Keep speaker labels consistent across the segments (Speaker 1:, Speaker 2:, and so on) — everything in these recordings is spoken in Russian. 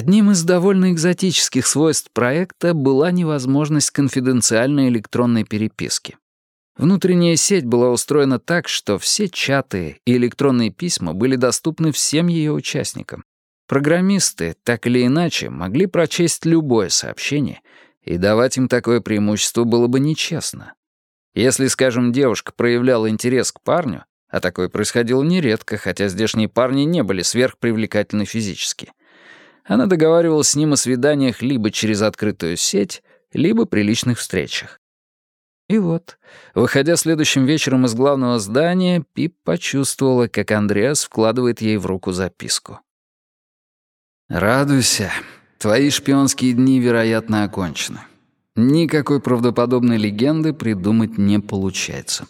Speaker 1: Одним из довольно экзотических свойств проекта была невозможность конфиденциальной электронной переписки. Внутренняя сеть была устроена так, что все чаты и электронные письма были доступны всем ее участникам. Программисты, так или иначе, могли прочесть любое сообщение, и давать им такое преимущество было бы нечестно. Если, скажем, девушка проявляла интерес к парню, а такое происходило нередко, хотя здешние парни не были сверхпривлекательны физически, она договаривалась с ним о свиданиях либо через открытую сеть, либо при личных встречах. И вот, выходя следующим вечером из главного здания, Пип почувствовала, как Андреас вкладывает ей в руку записку. «Радуйся. Твои шпионские дни, вероятно, окончены. Никакой правдоподобной легенды придумать не получается.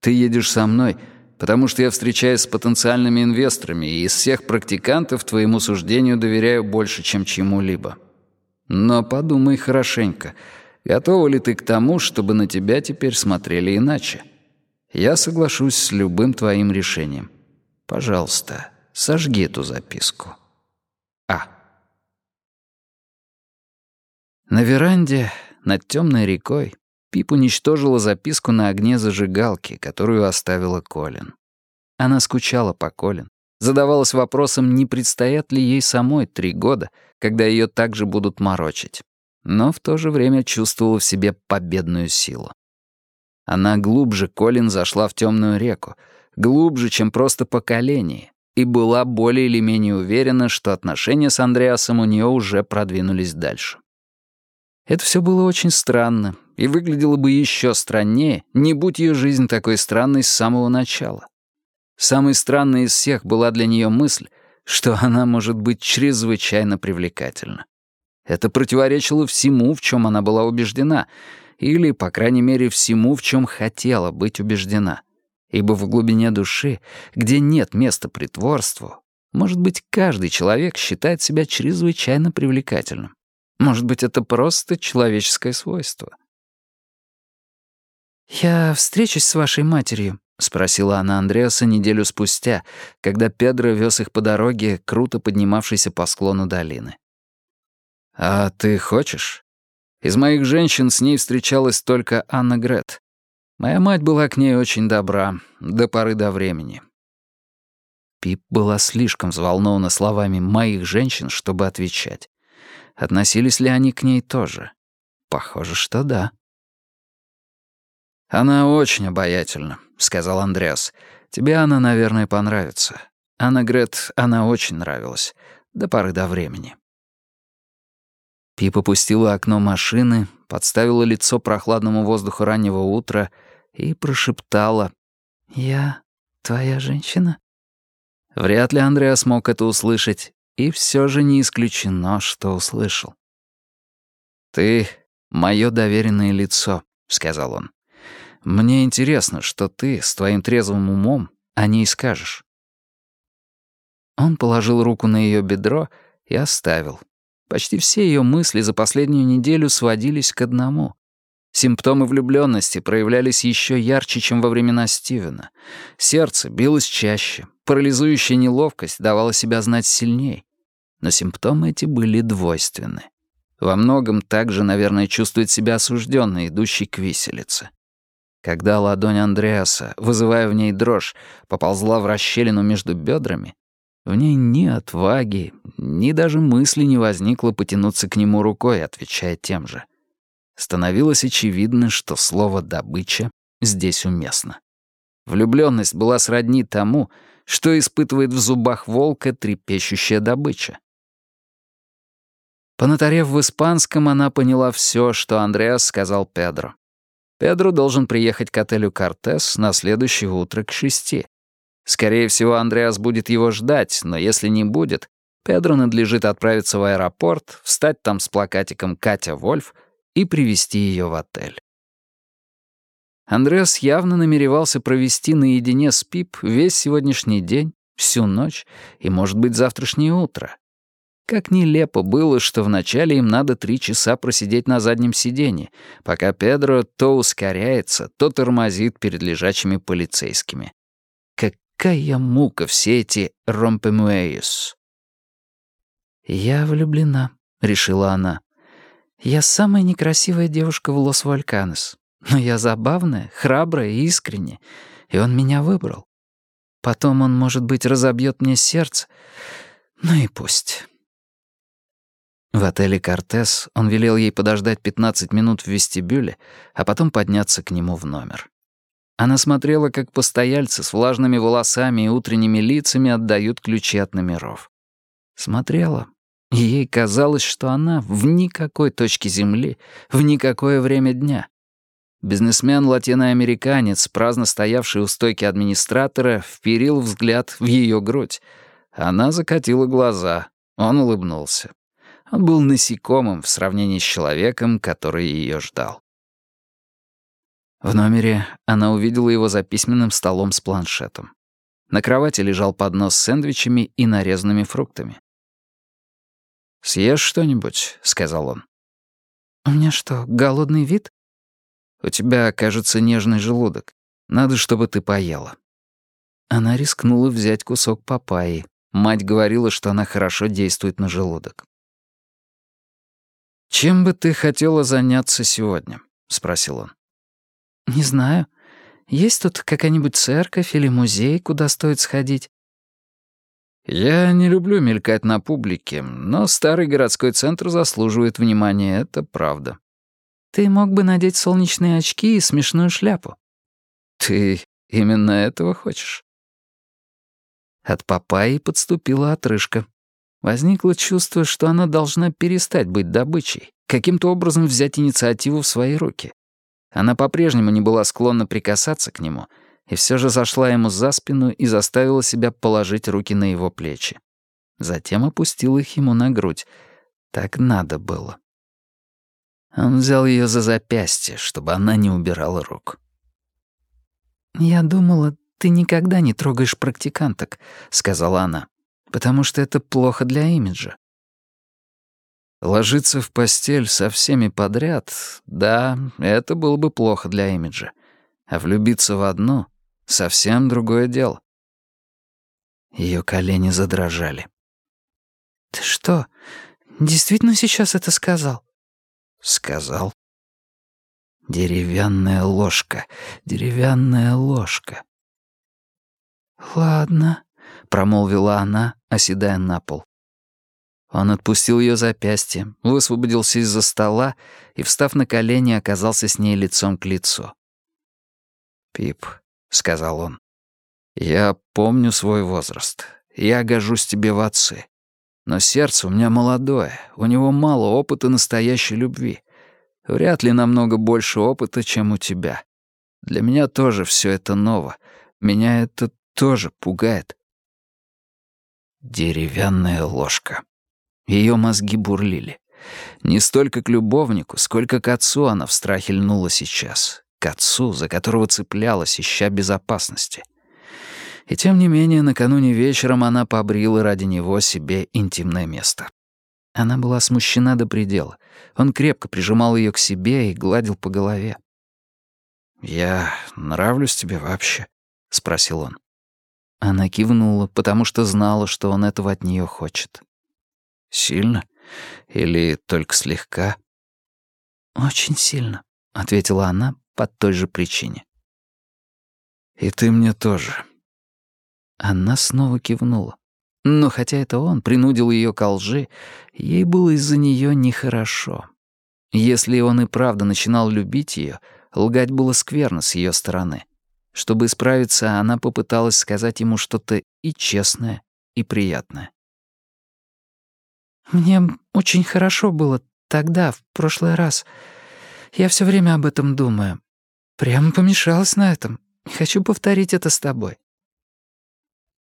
Speaker 1: Ты едешь со мной — потому что я встречаюсь с потенциальными инвесторами, и из всех практикантов твоему суждению доверяю больше, чем чему-либо. Но подумай хорошенько, готова ли ты к тому, чтобы на тебя теперь смотрели иначе? Я соглашусь с любым твоим решением. Пожалуйста, сожги эту записку. А. На веранде над темной рекой Пип уничтожила записку на огне зажигалки, которую оставила Колин. Она скучала по Колин, задавалась вопросом, не предстоят ли ей самой три года, когда ее также будут морочить, но в то же время чувствовала в себе победную силу. Она глубже Колин зашла в темную реку, глубже, чем просто поколение, и была более или менее уверена, что отношения с Андреасом у нее уже продвинулись дальше. Это все было очень странно, и выглядело бы еще страннее, не будь ее жизнь такой странной с самого начала. Самой странной из всех была для нее мысль, что она может быть чрезвычайно привлекательна. Это противоречило всему, в чем она была убеждена, или, по крайней мере, всему, в чем хотела быть убеждена. Ибо в глубине души, где нет места притворству, может быть, каждый человек считает себя чрезвычайно привлекательным. Может быть, это просто человеческое свойство. «Я встречусь с вашей матерью», — спросила она Андреаса неделю спустя, когда Педро вез их по дороге, круто поднимавшейся по склону долины. «А ты хочешь? Из моих женщин с ней встречалась только Анна Грет. Моя мать была к ней очень добра, до поры до времени». Пип была слишком взволнована словами «моих женщин», чтобы отвечать. Относились ли они к ней тоже? Похоже, что да. «Она очень обаятельна», — сказал Андреас. «Тебе она, наверное, понравится. Анна Грет, она очень нравилась. До поры до времени». Пип опустила окно машины, подставила лицо прохладному воздуху раннего утра и прошептала. «Я твоя женщина?» Вряд ли Андреас мог это услышать, и все же не исключено, что услышал. «Ты — мое доверенное лицо», — сказал он. «Мне интересно, что ты с твоим трезвым умом о ней скажешь». Он положил руку на ее бедро и оставил. Почти все ее мысли за последнюю неделю сводились к одному. Симптомы влюбленности проявлялись еще ярче, чем во времена Стивена. Сердце билось чаще, парализующая неловкость давала себя знать сильней но симптомы эти были двойственны. Во многом также, наверное, чувствует себя осужденный, идущий к виселице. Когда ладонь Андреаса, вызывая в ней дрожь, поползла в расщелину между бедрами, в ней ни отваги, ни даже мысли не возникло потянуться к нему рукой, отвечая тем же. Становилось очевидно, что слово «добыча» здесь уместно. Влюбленность была сродни тому, что испытывает в зубах волка трепещущая добыча. Понатарев в испанском, она поняла все, что Андреас сказал Педро. Педро должен приехать к отелю «Кортес» на следующее утро к шести. Скорее всего, Андреас будет его ждать, но если не будет, Педро надлежит отправиться в аэропорт, встать там с плакатиком «Катя Вольф» и привести ее в отель. Андреас явно намеревался провести наедине с Пип весь сегодняшний день, всю ночь и, может быть, завтрашнее утро. Как нелепо было, что вначале им надо три часа просидеть на заднем сиденье, пока Педро то ускоряется, то тормозит перед лежачими полицейскими. Какая мука все эти ромпемуэйс. «Я влюблена», — решила она. «Я самая некрасивая девушка в Лос-Вальканес. Но я забавная, храбрая и искренняя, и он меня выбрал. Потом он, может быть, разобьет мне сердце. Ну и пусть. В отеле «Кортес» он велел ей подождать 15 минут в вестибюле, а потом подняться к нему в номер. Она смотрела, как постояльцы с влажными волосами и утренними лицами отдают ключи от номеров. Смотрела, ей казалось, что она в никакой точке земли, в никакое время дня. Бизнесмен-латиноамериканец, праздно стоявший у стойки администратора, вперил взгляд в ее грудь. Она закатила глаза. Он улыбнулся. Он был насекомым в сравнении с человеком, который ее ждал. В номере она увидела его за письменным столом с планшетом. На кровати лежал поднос с сэндвичами и нарезанными фруктами. «Съешь что-нибудь?» — сказал он.
Speaker 2: «У меня что, голодный вид?»
Speaker 1: У тебя, кажется, нежный желудок. Надо, чтобы ты поела». Она рискнула взять кусок папайи. Мать говорила, что она хорошо действует на желудок. «Чем бы ты хотела заняться сегодня?» — спросил он.
Speaker 2: «Не знаю. Есть тут какая-нибудь церковь или музей, куда стоит сходить?»
Speaker 1: «Я не люблю мелькать на публике, но старый городской центр заслуживает внимания, это правда.
Speaker 2: Ты мог бы надеть солнечные очки и смешную шляпу.
Speaker 1: Ты именно этого хочешь? От папайи подступила отрыжка. Возникло чувство, что она должна перестать быть добычей, каким-то образом взять инициативу в свои руки. Она по-прежнему не была склонна прикасаться к нему, и все же зашла ему за спину и заставила себя положить руки на его плечи. Затем опустила их ему на грудь. Так надо было. Он взял ее за запястье, чтобы она не убирала рук.
Speaker 2: «Я думала, ты никогда не трогаешь практиканток», — сказала она, «потому что это плохо для имиджа».
Speaker 1: Ложиться в постель со всеми подряд, да, это было бы плохо для имиджа. А влюбиться в одну — совсем другое дело. Ее колени задрожали.
Speaker 2: «Ты что, действительно сейчас это сказал?»
Speaker 1: Сказал. Деревянная ложка, деревянная ложка.
Speaker 2: «Ладно», —
Speaker 1: промолвила она, оседая на пол. Он отпустил ее запястье, высвободился из-за стола и, встав на колени, оказался с ней лицом к лицу. «Пип», — сказал он, — «я помню свой возраст. Я гожусь тебе в отцы. Но сердце у меня молодое, у него мало опыта настоящей любви. Вряд ли намного больше опыта, чем у тебя. Для меня тоже все это ново. Меня это тоже пугает. Деревянная ложка. Ее мозги бурлили. Не столько к любовнику, сколько к отцу она в страхе льнула сейчас. К отцу, за которого цеплялась, ища безопасности. — и тем не менее, накануне вечером она побрила ради него себе интимное место. Она была смущена до предела. Он крепко прижимал ее к себе и гладил по голове. «Я нравлюсь тебе вообще?» — спросил он. Она кивнула, потому что знала, что он этого от нее хочет. «Сильно? Или только слегка?»
Speaker 2: «Очень сильно», — ответила она по той же причине.
Speaker 1: «И ты мне тоже»,
Speaker 2: она снова кивнула. Но хотя это он принудил ее к лжи, ей было из-за нее нехорошо. Если он и правда начинал любить ее, лгать было скверно с ее стороны. Чтобы исправиться, она попыталась сказать ему что-то и честное, и приятное. «Мне очень хорошо было тогда, в прошлый раз. Я все время об этом думаю. Прямо помешалась на этом. Хочу повторить это с тобой.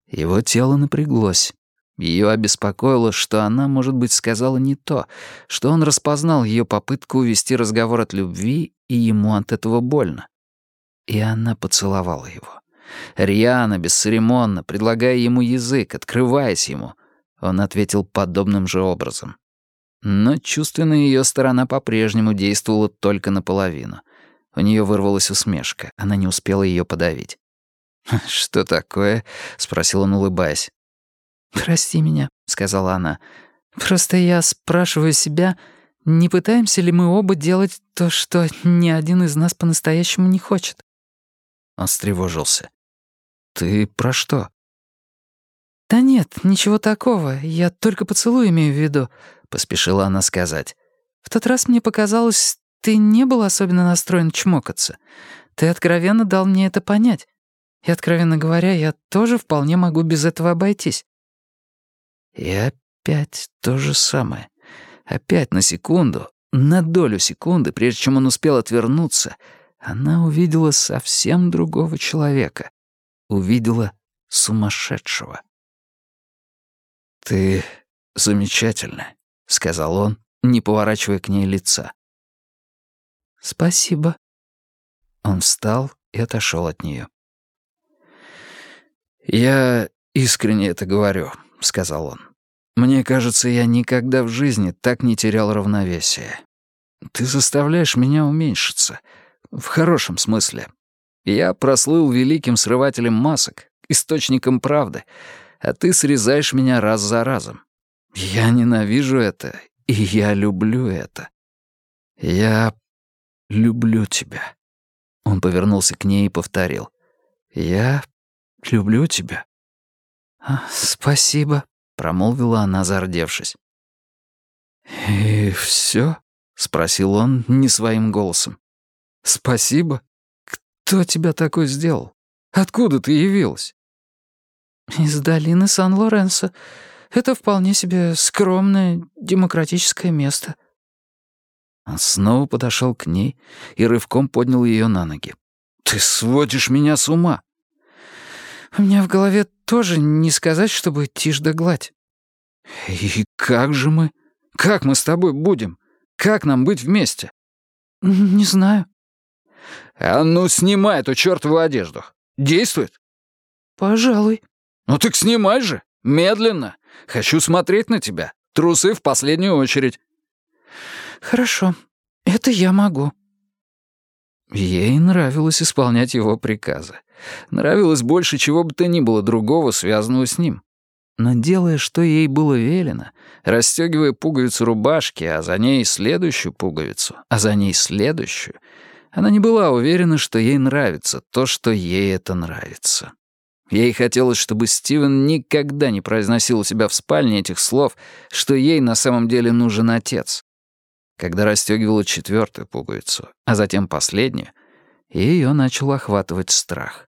Speaker 2: Его тело напряглось. Ее обеспокоило, что она, может быть, сказала не то, что он распознал ее попытку увести разговор от любви, и ему от этого больно. И она поцеловала его. Рьяно, бесцеремонно, предлагая ему язык, открываясь ему. Он ответил подобным же образом. Но чувственная ее сторона по-прежнему действовала только наполовину. У нее вырвалась усмешка, она не успела ее подавить. «Что такое?» — спросил он, улыбаясь.
Speaker 3: «Прости меня», — сказала она. «Просто я спрашиваю себя, не пытаемся ли мы оба делать то, что ни один из нас по-настоящему не хочет?»
Speaker 2: Он встревожился. «Ты про что?»
Speaker 3: «Да нет, ничего такого. Я только поцелуй имею в виду», — поспешила она сказать. «В тот раз мне показалось, ты не был особенно настроен чмокаться. Ты откровенно дал мне это понять. И, откровенно говоря, я тоже вполне могу без этого обойтись».
Speaker 2: И опять то же самое. Опять на секунду, на долю секунды, прежде чем он успел отвернуться, она увидела совсем другого человека. Увидела сумасшедшего. «Ты замечательная», — сказал он, не поворачивая к ней лица.
Speaker 3: «Спасибо».
Speaker 2: Он встал и отошел от нее. «Я искренне это говорю», — сказал он. «Мне кажется, я никогда в жизни так не терял равновесия. Ты заставляешь меня уменьшиться. В хорошем смысле. Я прослыл великим срывателем масок, источником правды, а ты срезаешь меня раз за разом. Я ненавижу это, и я люблю это. Я люблю тебя». Он повернулся к ней и повторил. «Я люблю тебя».
Speaker 3: А, «Спасибо», — промолвила она, зардевшись.
Speaker 2: «И все? спросил он не своим голосом. «Спасибо? Кто тебя такой сделал? Откуда ты явилась?»
Speaker 3: «Из долины Сан-Лоренсо. Это вполне себе скромное, демократическое место».
Speaker 2: Он снова подошел к ней и рывком поднял ее на ноги. «Ты сводишь меня с ума!»
Speaker 3: «У меня в голове тоже не сказать, чтобы тишь да гладь».
Speaker 2: «И как же мы? Как мы с тобой будем? Как нам быть вместе?»
Speaker 3: «Не знаю».
Speaker 2: «А ну, снимай эту чертову одежду. Действует?»
Speaker 3: «Пожалуй».
Speaker 2: «Ну так снимай же. Медленно. Хочу смотреть на тебя. Трусы в последнюю очередь».
Speaker 3: «Хорошо. Это я могу».
Speaker 2: Ей нравилось исполнять его приказы. Нравилось больше чего бы то ни было другого, связанного с ним. Но делая, что ей было велено, расстегивая пуговицу рубашки, а за ней следующую пуговицу, а за ней следующую, она не была уверена, что ей нравится то, что ей это нравится. Ей хотелось, чтобы Стивен никогда не произносил у себя в спальне этих слов, что ей на самом деле нужен отец. Когда расстегивала четвертую пуговицу, а затем последнюю, ее начал охватывать страх.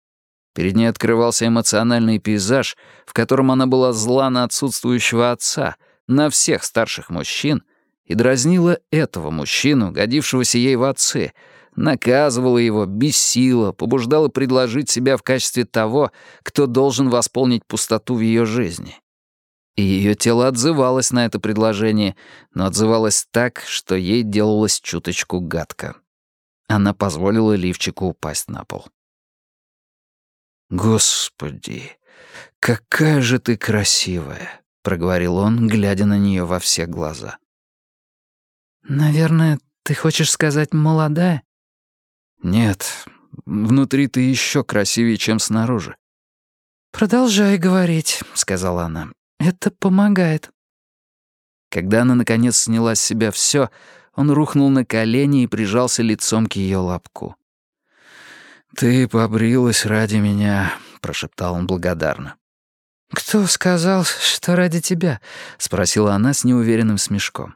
Speaker 2: Перед ней открывался эмоциональный пейзаж, в котором она была зла на отсутствующего отца, на всех старших мужчин, и дразнила этого мужчину, годившегося ей в отцы, наказывала его, бесила, побуждала предложить себя в качестве того, кто должен восполнить пустоту в ее жизни. И ее тело отзывалось на это предложение, но отзывалось так, что ей делалось чуточку гадко. Она позволила лифчику упасть на пол. «Господи, какая же ты красивая!» — проговорил он, глядя на нее во все глаза.
Speaker 3: «Наверное, ты хочешь сказать молодая?»
Speaker 2: «Нет, внутри ты еще красивее, чем снаружи».
Speaker 3: «Продолжай говорить», — сказала она. «Это помогает».
Speaker 2: Когда она, наконец, сняла с себя все, он рухнул на колени и прижался лицом к ее лапку. «Ты побрилась ради меня», — прошептал он благодарно.
Speaker 3: «Кто сказал, что ради тебя?» — спросила она с неуверенным смешком.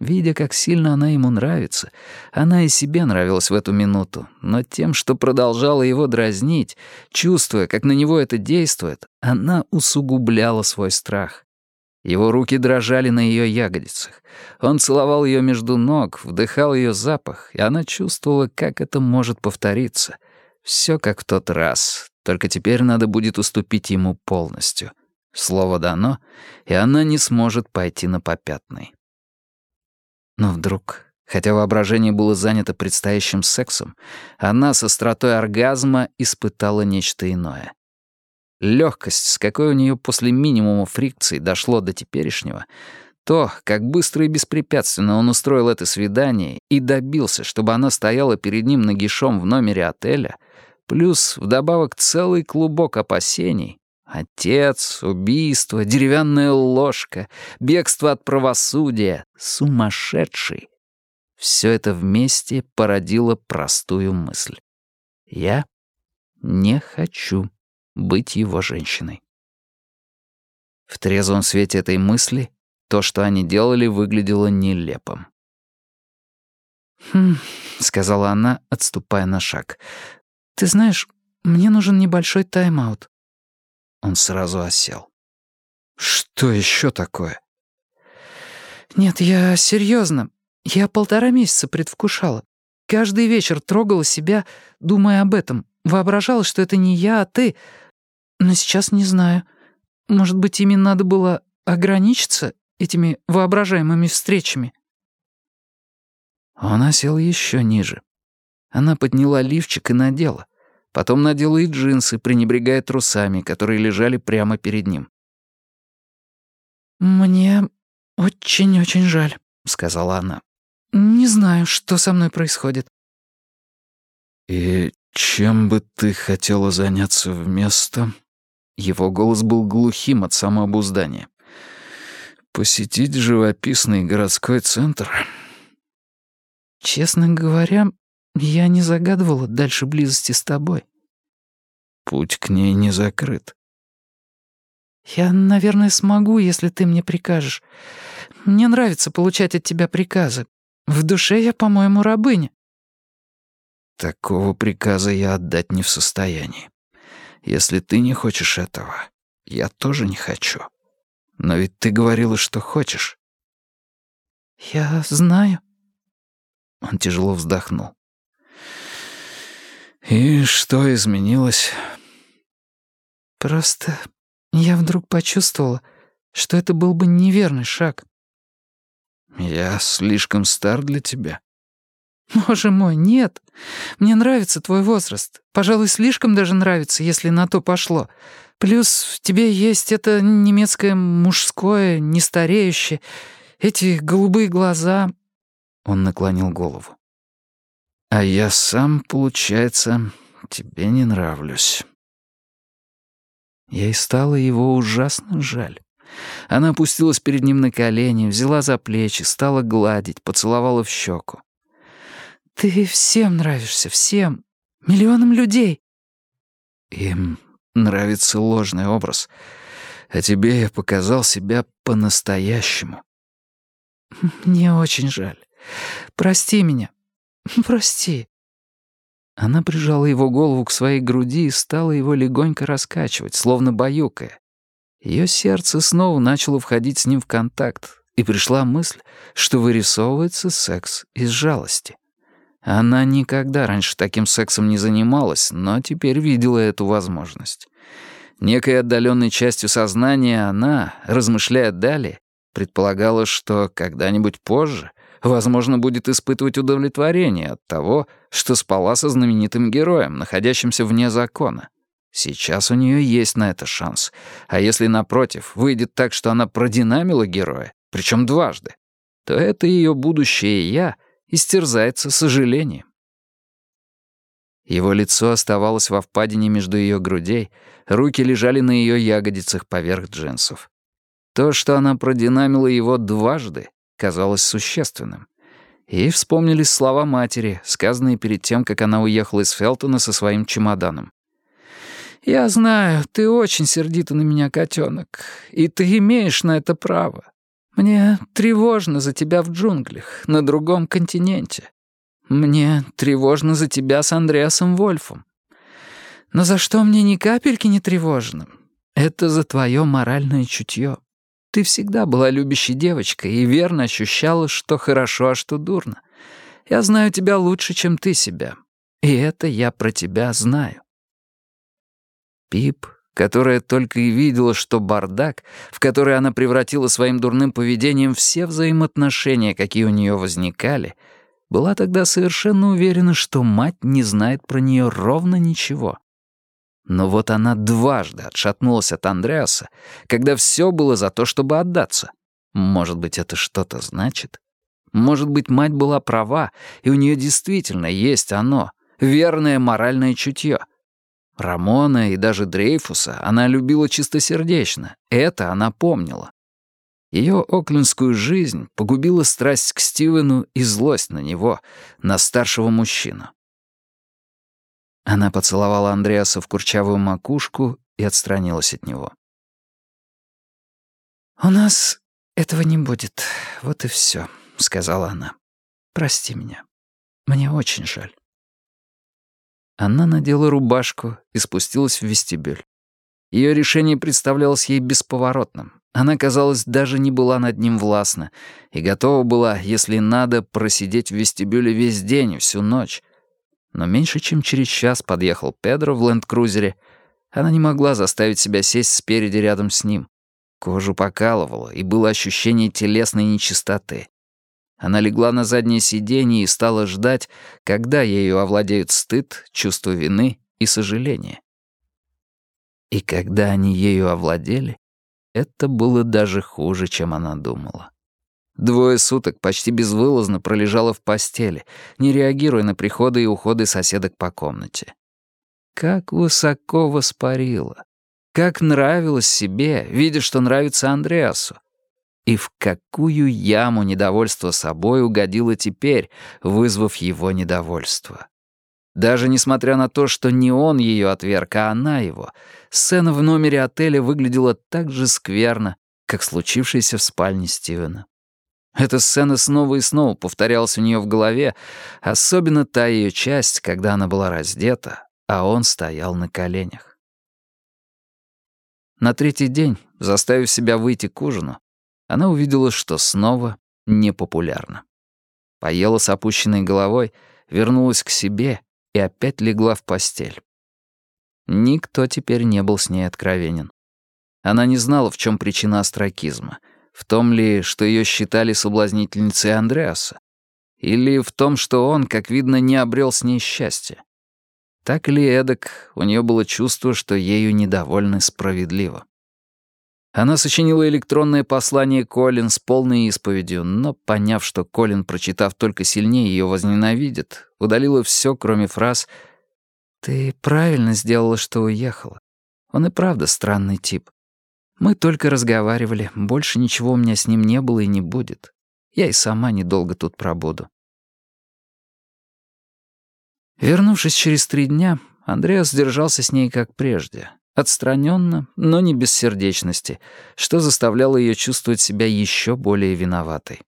Speaker 2: Видя, как сильно она ему нравится, она и себе нравилась в эту минуту, но тем, что продолжала его дразнить, чувствуя, как на него это действует, она усугубляла свой страх. Его руки дрожали на ее ягодицах. Он целовал ее между ног, вдыхал ее запах, и она чувствовала, как это может повториться — все как в тот раз,
Speaker 1: Только теперь надо будет уступить ему полностью. Слово дано, и она не сможет пойти на попятный. Но вдруг, хотя воображение было занято предстоящим сексом, она со остротой оргазма испытала нечто иное. Легкость, с какой у нее после минимума фрикций дошло до теперешнего, то, как быстро и беспрепятственно он устроил это свидание и добился, чтобы она стояла перед ним нагишом в номере отеля, плюс вдобавок целый клубок опасений — отец, убийство, деревянная ложка, бегство от правосудия, сумасшедший — все это вместе породило простую мысль. Я не хочу быть его женщиной. В трезвом свете этой мысли то, что они делали, выглядело нелепым.
Speaker 3: «Хм», — сказала она, отступая на шаг. «Ты знаешь, мне нужен небольшой тайм-аут».
Speaker 1: Он сразу осел. «Что еще такое?»
Speaker 3: «Нет, я серьезно. Я полтора месяца предвкушала. Каждый вечер трогала себя, думая об этом. Воображала, что это не я, а ты. Но сейчас не знаю. Может быть, ими надо было ограничиться этими воображаемыми встречами?»
Speaker 1: Он осел еще ниже. Она подняла лифчик и надела. Потом надела и джинсы, пренебрегая трусами, которые лежали прямо перед ним.
Speaker 3: «Мне очень-очень жаль», — сказала она. «Не знаю, что со мной происходит».
Speaker 1: «И чем бы ты хотела заняться вместо...» Его голос был глухим от самообуздания. Посетить живописный городской центр?
Speaker 3: Честно говоря, я не загадывала дальше близости с тобой.
Speaker 1: Путь к ней не закрыт.
Speaker 3: Я, наверное, смогу, если ты мне прикажешь. Мне нравится получать от тебя приказы. В душе я, по-моему, рабыня.
Speaker 1: Такого приказа я отдать не в состоянии. Если ты не хочешь этого, я тоже не хочу. Но ведь ты говорила, что хочешь».
Speaker 3: «Я знаю».
Speaker 1: Он тяжело вздохнул. «И что изменилось?»
Speaker 3: «Просто я вдруг почувствовала, что это был бы неверный шаг».
Speaker 1: «Я слишком стар для тебя?»
Speaker 3: «Боже мой, нет. Мне нравится твой возраст. Пожалуй, слишком даже нравится, если на то пошло. Плюс в тебе есть это немецкое мужское, нестареющее, эти голубые глаза...»
Speaker 1: Он наклонил голову. «А я сам, получается, тебе не нравлюсь». Ей стало его ужасно жаль. Она опустилась перед ним на колени, взяла за плечи, стала гладить, поцеловала в щеку.
Speaker 3: «Ты всем нравишься, всем. Миллионам людей».
Speaker 1: «Им нравится ложный образ, а тебе я показал себя по-настоящему».
Speaker 3: «Мне очень жаль. Прости меня. Прости».
Speaker 1: Она прижала его голову к своей груди и стала его легонько раскачивать, словно баюкая. Ее сердце снова начало входить с ним в контакт, и пришла мысль, что вырисовывается секс из жалости. Она никогда раньше таким сексом не занималась, но теперь видела эту возможность. Некой отдаленной частью сознания она, размышляя далее, предполагала, что когда-нибудь позже, возможно, будет испытывать удовлетворение от того, что спала со знаменитым героем, находящимся вне закона. Сейчас у нее есть на это шанс. А если, напротив, выйдет так, что она продинамила героя, причем дважды, то это ее будущее «я» истерзается сожалением. Его лицо оставалось во впадине между ее грудей, руки лежали на ее ягодицах поверх джинсов. То, что она продинамила его дважды, казалось существенным. И вспомнились слова матери, сказанные перед тем, как она уехала из Фелтона со своим чемоданом. «Я знаю, ты очень сердита на меня, котенок, и ты имеешь на это право. Мне тревожно за тебя в джунглях, на другом континенте. Мне тревожно за тебя с Андреасом Вольфом. Но за что мне ни капельки не тревожно? Это за твое моральное чутье. Ты всегда была любящей девочкой и верно ощущала, что хорошо, а что дурно. Я знаю тебя лучше, чем ты себя. И это я про тебя знаю.
Speaker 2: Пип, которая только и видела, что бардак, в который она превратила своим дурным поведением все взаимоотношения, какие у нее возникали, была тогда совершенно уверена, что мать не знает про нее ровно ничего. Но вот она дважды отшатнулась от Андреаса, когда все было за то, чтобы отдаться. Может быть, это что-то значит? Может быть, мать была права, и у нее действительно есть оно, верное моральное чутье. Рамона и даже Дрейфуса она любила чистосердечно, это она помнила. Ее оклендскую жизнь погубила страсть к Стивену и злость на него, на старшего мужчину. Она поцеловала Андреаса в курчавую макушку и отстранилась от него.
Speaker 3: «У нас этого не будет, вот и все», — сказала она. «Прости меня. Мне очень жаль».
Speaker 2: Она надела рубашку и спустилась в вестибюль. Ее решение представлялось ей бесповоротным. Она, казалось, даже не была над ним властна и готова была, если надо, просидеть в вестибюле весь день, всю ночь, но меньше чем через час подъехал Педро в ленд-крузере. Она не могла заставить себя сесть спереди рядом с ним. Кожу покалывало, и было ощущение телесной нечистоты. Она легла на заднее сиденье и стала ждать, когда ею овладеют стыд, чувство вины и сожаление. И когда они ею овладели, это было даже хуже, чем она думала. Двое суток почти безвылазно пролежала в постели, не реагируя на приходы и уходы соседок по комнате. Как высоко воспарила. Как нравилось себе, видя, что нравится Андреасу. И в какую яму недовольство собой угодило теперь, вызвав его недовольство. Даже несмотря на то, что не он ее отверг, а она его, сцена в номере отеля выглядела так же скверно, как случившаяся в спальне Стивена. Эта сцена снова и снова повторялась у нее в голове, особенно та ее часть, когда она была раздета, а он стоял на коленях. На третий день, заставив себя выйти к ужину, она увидела, что снова непопулярна. Поела с опущенной головой, вернулась к себе и опять легла в постель. Никто теперь не был с ней откровенен. Она не знала, в чем причина астракизма — в том ли, что ее считали соблазнительницей Андреаса? Или в том, что он, как видно, не обрел с ней счастья? Так или эдак, у нее было чувство, что ею недовольны справедливо. Она сочинила электронное послание Колин с полной исповедью, но, поняв, что Колин, прочитав только сильнее, ее возненавидит, удалила все, кроме фраз «Ты правильно сделала, что уехала. Он и правда странный тип. Мы только разговаривали, больше ничего у меня с ним не было и не будет. Я и сама недолго тут пробуду. Вернувшись через три дня, Андреас держался с ней как прежде, отстраненно, но не без сердечности, что заставляло ее чувствовать себя еще более виноватой.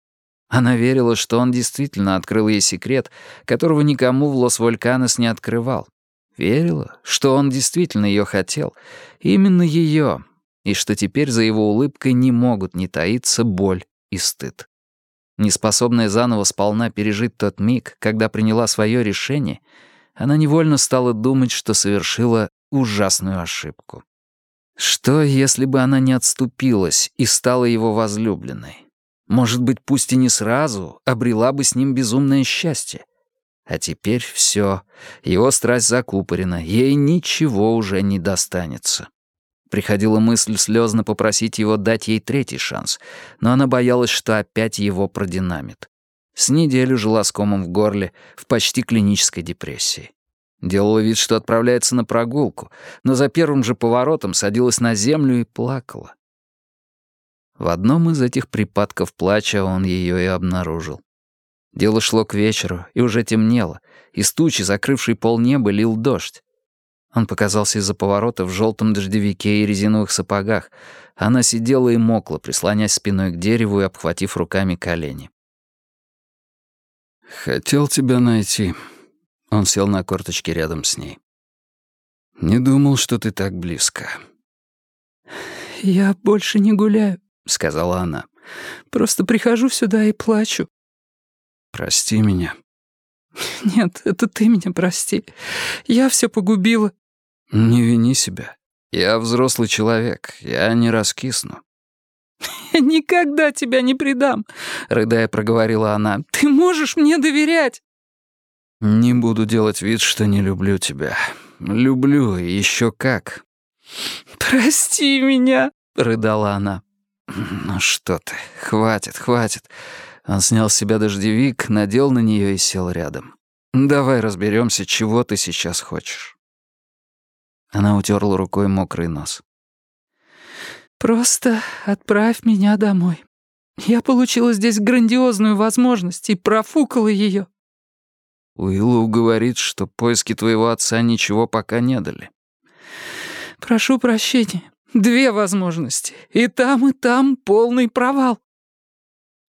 Speaker 2: Она верила, что он действительно открыл ей секрет, которого никому в Лос-Вольканес не открывал. Верила, что он действительно ее хотел. Именно ее, и что теперь за его улыбкой не могут не таиться боль и стыд. Неспособная заново сполна пережить тот миг, когда приняла свое решение, она невольно стала думать, что совершила ужасную ошибку. Что, если бы она не отступилась и стала его возлюбленной? Может быть, пусть и не сразу, обрела бы с ним безумное счастье. А теперь все, его страсть закупорена, ей ничего уже не достанется. Приходила мысль слезно попросить его дать ей третий шанс, но она боялась, что опять его продинамит. С неделю жила с комом в горле, в почти клинической депрессии. Делала вид, что отправляется на прогулку, но за первым же поворотом садилась на землю и плакала. В одном из этих припадков плача он ее и обнаружил. Дело шло к вечеру, и уже темнело. Из тучи, закрывшей полнеба, лил дождь. Он показался из-за поворота в желтом дождевике и резиновых сапогах. Она сидела и мокла, прислонясь спиной к дереву и обхватив руками колени.
Speaker 1: «Хотел тебя найти». Он сел на корточки рядом с ней. «Не думал, что ты так близко».
Speaker 3: «Я больше не гуляю», — сказала она. «Просто прихожу сюда и плачу».
Speaker 1: «Прости меня».
Speaker 3: «Нет, это ты меня прости. Я все погубила».
Speaker 1: «Не вини себя. Я взрослый человек, я не раскисну.
Speaker 3: «Никогда тебя не предам», — рыдая проговорила она. «Ты можешь мне доверять».
Speaker 1: «Не буду делать вид, что не люблю тебя. Люблю, и еще как».
Speaker 3: «Прости меня», — рыдала она.
Speaker 1: «Ну что ты, хватит, хватит». Он снял с себя дождевик, надел на нее и сел рядом. «Давай разберемся, чего ты сейчас хочешь». Она утерла рукой мокрый нос.
Speaker 3: «Просто отправь меня домой. Я получила здесь грандиозную возможность и профукала ее.
Speaker 1: Уиллоу говорит, что поиски твоего отца ничего пока не дали.
Speaker 3: Прошу прощения. Две возможности. И там, и там полный провал.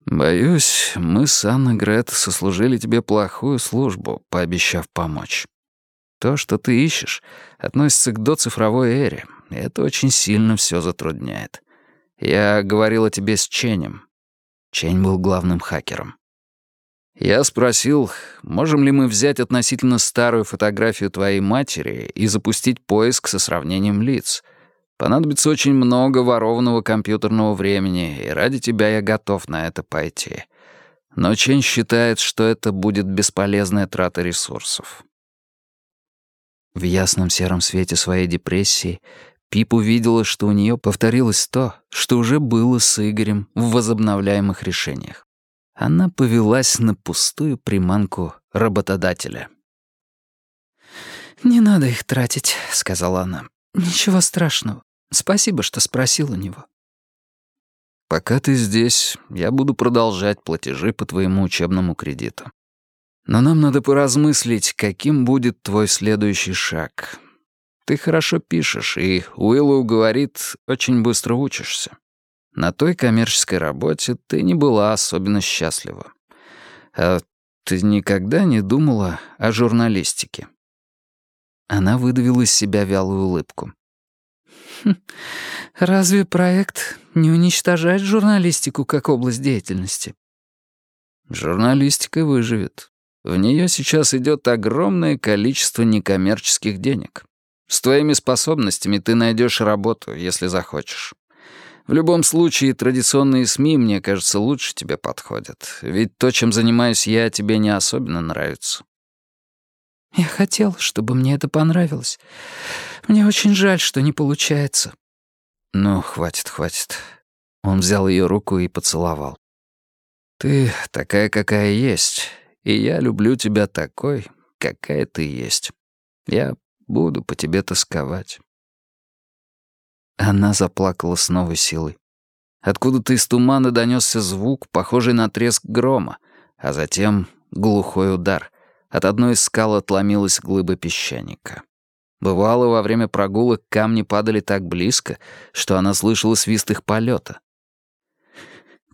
Speaker 1: Боюсь, мы с Анной Грет сослужили тебе плохую службу, пообещав помочь. То, что ты ищешь, относится к доцифровой эре, и это очень сильно все затрудняет. Я говорил о тебе с Ченем. Чень был главным хакером. Я спросил, можем ли мы взять относительно старую фотографию твоей матери и запустить поиск со сравнением лиц. Понадобится очень много ворованного компьютерного времени, и ради тебя я готов на это пойти. Но Чен считает, что это будет бесполезная трата ресурсов. В ясном сером свете своей депрессии Пип увидела, что у нее повторилось то, что уже было с Игорем в возобновляемых решениях она повелась на пустую приманку работодателя.
Speaker 3: «Не надо их тратить», — сказала она. «Ничего страшного. Спасибо, что спросил у него».
Speaker 1: «Пока ты здесь, я буду продолжать платежи по твоему учебному кредиту. Но нам надо поразмыслить, каким будет твой следующий шаг. Ты хорошо пишешь, и Уиллоу говорит, очень быстро учишься. На той коммерческой работе ты не была особенно счастлива. А ты никогда не думала о журналистике?» Она выдавила из себя вялую улыбку.
Speaker 3: «Хм, «Разве проект не уничтожает журналистику как область деятельности?»
Speaker 1: «Журналистика выживет. В нее сейчас идет огромное количество некоммерческих денег. С твоими способностями ты найдешь работу, если захочешь. В любом случае, традиционные СМИ, мне кажется, лучше тебе подходят. Ведь то, чем занимаюсь я, тебе не особенно нравится.
Speaker 3: Я хотел, чтобы мне это понравилось. Мне очень жаль, что не получается.
Speaker 1: Ну, хватит, хватит. Он взял ее руку и поцеловал. Ты такая, какая есть, и я люблю тебя такой, какая ты есть. Я буду по тебе тосковать. Она заплакала с новой силой. Откуда-то из тумана донесся звук, похожий на треск грома, а затем глухой удар. От одной из скал отломилась глыба песчаника. Бывало, во время прогулок камни падали так близко, что она слышала свист их полета.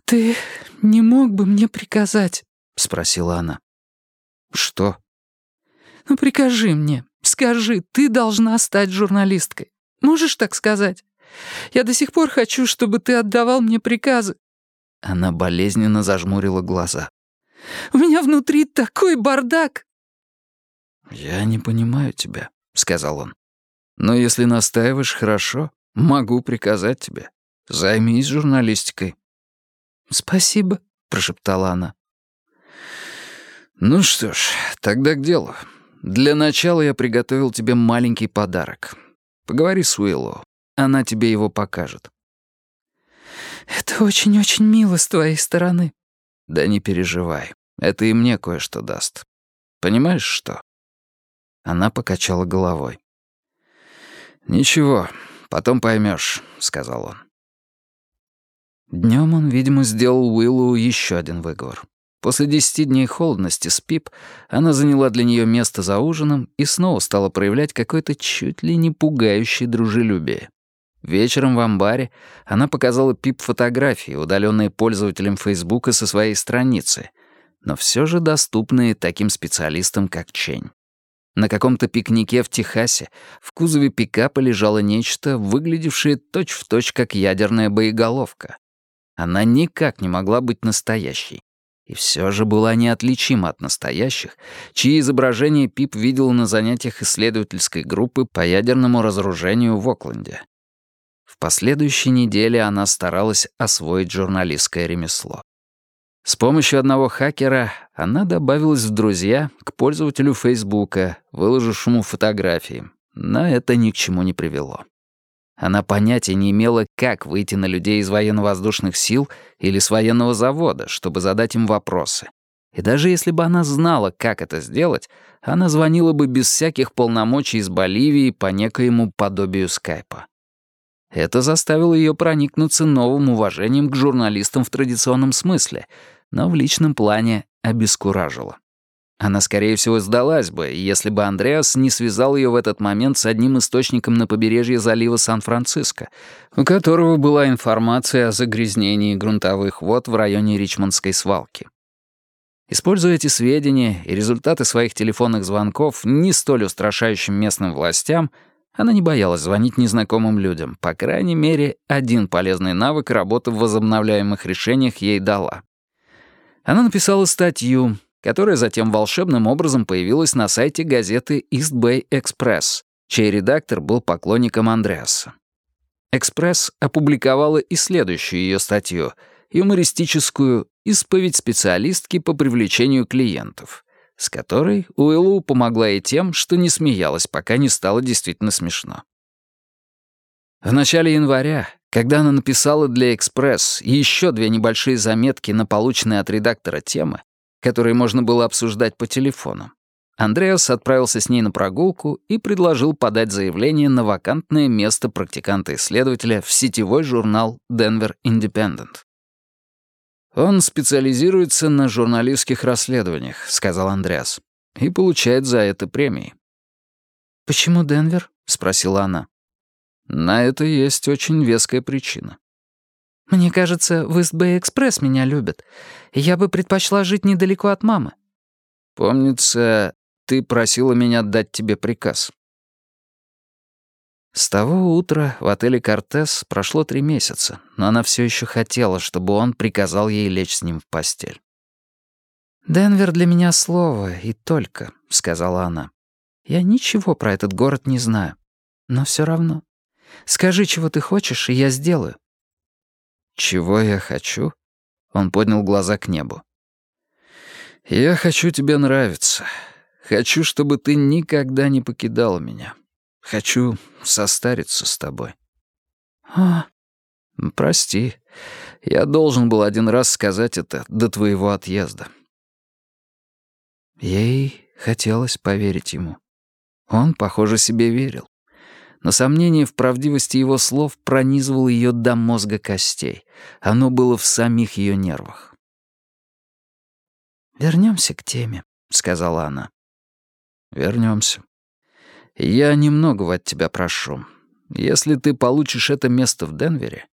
Speaker 3: «Ты не мог бы мне приказать?» — спросила она.
Speaker 1: «Что?»
Speaker 3: «Ну, прикажи мне. Скажи, ты должна стать журналисткой. Можешь так сказать?» Я до сих пор хочу, чтобы ты отдавал мне приказы».
Speaker 1: Она болезненно зажмурила глаза.
Speaker 3: «У меня внутри такой бардак!»
Speaker 1: «Я не понимаю тебя», — сказал он. «Но если настаиваешь, хорошо, могу приказать тебе. Займись журналистикой».
Speaker 3: «Спасибо», — прошептала она.
Speaker 1: «Ну что ж, тогда к делу. Для начала я приготовил тебе маленький подарок. Поговори с Уиллоу. Она тебе его покажет».
Speaker 3: «Это очень-очень мило с твоей стороны».
Speaker 1: «Да не переживай. Это и мне кое-что даст. Понимаешь, что?» Она покачала головой. «Ничего, потом поймешь», — сказал он. Днем он, видимо, сделал Уиллу еще один выговор. После десяти дней холодности с Пип она заняла для нее место за ужином и снова стала проявлять какое-то чуть ли не пугающее дружелюбие. Вечером в амбаре она показала Пип фотографии, удаленные пользователем Фейсбука со своей страницы, но все же доступные таким специалистам, как Чень. На каком-то пикнике в Техасе в кузове пикапа лежало нечто, выглядевшее точь-в-точь точь как ядерная боеголовка. Она никак не могла быть настоящей. И все же была неотличима от настоящих, чьи изображения Пип видел на занятиях исследовательской группы по ядерному разоружению в Окленде. В последующей неделе она старалась освоить журналистское ремесло. С помощью одного хакера она добавилась в друзья к пользователю Фейсбука, выложившему фотографии, но это ни к чему не привело. Она понятия не имела, как выйти на людей из военно-воздушных сил или с военного завода, чтобы задать им вопросы. И даже если бы она знала, как это сделать, она звонила бы без всяких полномочий из Боливии по некоему подобию скайпа. Это заставило ее проникнуться новым уважением к журналистам в традиционном смысле, но в личном плане обескуражило. Она, скорее всего, сдалась бы, если бы Андреас не связал ее в этот момент с одним источником на побережье залива Сан-Франциско, у которого была информация о загрязнении грунтовых вод в районе Ричмондской свалки. Используя эти сведения и результаты своих телефонных звонков не столь устрашающим местным властям, она не боялась звонить незнакомым людям. По крайней мере, один полезный навык работы в возобновляемых решениях ей дала. Она написала статью, которая затем волшебным образом появилась на сайте газеты East Bay Express, чей редактор был поклонником Андреаса. «Экспресс» опубликовала и следующую ее статью, юмористическую «Исповедь специалистки по привлечению клиентов», с которой Уиллу помогла и тем, что не смеялась, пока не стало действительно смешно. В начале января, когда она написала для «Экспресс» еще две небольшие заметки на полученные от редактора темы, которые можно было обсуждать по телефону. Андреас отправился с ней на прогулку и предложил подать заявление на вакантное место практиканта-исследователя в сетевой журнал «Денвер Independent». «Он специализируется на журналистских расследованиях», — сказал Андреас, «и получает за это премии».
Speaker 3: «Почему Денвер?» — спросила она.
Speaker 1: «На это есть очень веская причина.
Speaker 3: Мне кажется, в Ист-Бэй-Экспресс меня любят. Я бы предпочла жить недалеко от мамы».
Speaker 1: «Помнится, ты просила меня дать тебе приказ». С того утра в отеле «Кортес» прошло три месяца, но она все еще хотела, чтобы он приказал ей лечь с ним в постель.
Speaker 3: «Денвер для меня слово, и только», — сказала она. «Я ничего про этот город не знаю. Но все равно. Скажи, чего ты хочешь, и я сделаю.
Speaker 1: «Чего я хочу?» Он поднял глаза к небу. «Я хочу тебе нравиться. Хочу, чтобы ты никогда не покидала меня. Хочу состариться с тобой».
Speaker 3: «А...»
Speaker 1: «Прости. Я должен был один раз сказать это до твоего отъезда».
Speaker 2: Ей хотелось поверить ему. Он, похоже, себе верил но сомнение в правдивости его слов пронизывало ее до мозга костей. Оно было в самих ее нервах.
Speaker 3: Вернемся к теме», — сказала она.
Speaker 1: Вернемся. Я немного от тебя прошу. Если ты получишь это место в Денвере,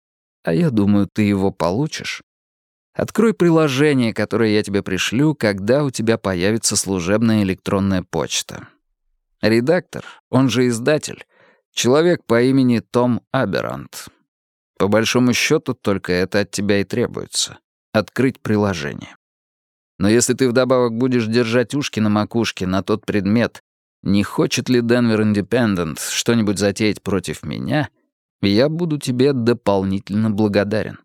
Speaker 1: а я думаю, ты его получишь, открой приложение, которое я тебе пришлю, когда у тебя появится служебная электронная почта. Редактор, он же издатель, Человек по имени Том Аберант. По большому счету, только это от тебя и требуется. Открыть приложение. Но если ты вдобавок будешь держать ушки на макушке на тот предмет, не хочет ли Денвер Индепендент что-нибудь затеять против меня, я буду тебе дополнительно благодарен.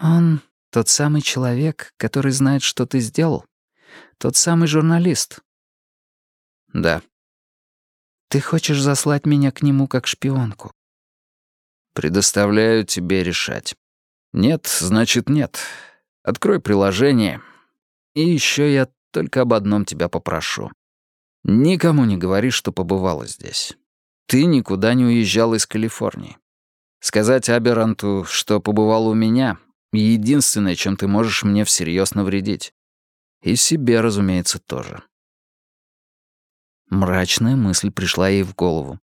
Speaker 3: Он тот самый человек, который знает, что ты сделал? Тот самый журналист?
Speaker 1: Да.
Speaker 3: Ты хочешь заслать меня к нему как шпионку?
Speaker 1: Предоставляю тебе решать. Нет, значит нет. Открой приложение. И еще я только об одном тебя попрошу. Никому не говори, что побывала здесь. Ты никуда не уезжал из Калифорнии. Сказать Аберанту, что побывал у меня, единственное, чем ты можешь мне всерьез навредить. И себе, разумеется, тоже. Мрачная мысль пришла ей в голову.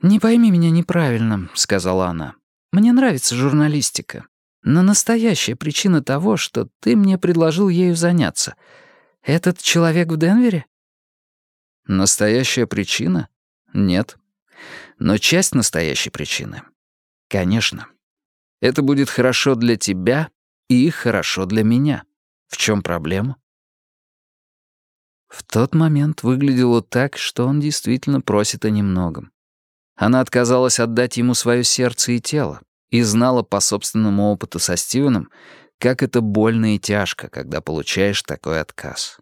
Speaker 3: «Не пойми меня неправильно», — сказала она. «Мне нравится журналистика. Но настоящая причина того, что ты мне предложил ею заняться, этот человек в Денвере?»
Speaker 1: «Настоящая причина? Нет. Но часть настоящей причины? Конечно. Это будет хорошо для тебя и хорошо для меня. В чем проблема? В тот момент выглядело так, что он действительно просит о немногом. Она отказалась отдать ему свое сердце и тело и знала по собственному опыту со Стивеном, как это больно и тяжко, когда получаешь такой отказ.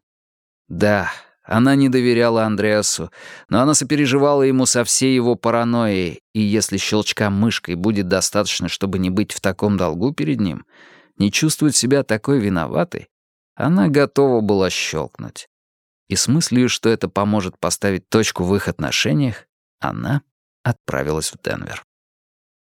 Speaker 1: Да, она не доверяла Андреасу, но она сопереживала ему со всей его паранойей, и если щелчка мышкой будет достаточно, чтобы не быть в таком долгу перед ним, не чувствовать себя такой виноватой, она готова была щелкнуть. И с мыслью, что это поможет поставить точку в их отношениях, она отправилась в Денвер.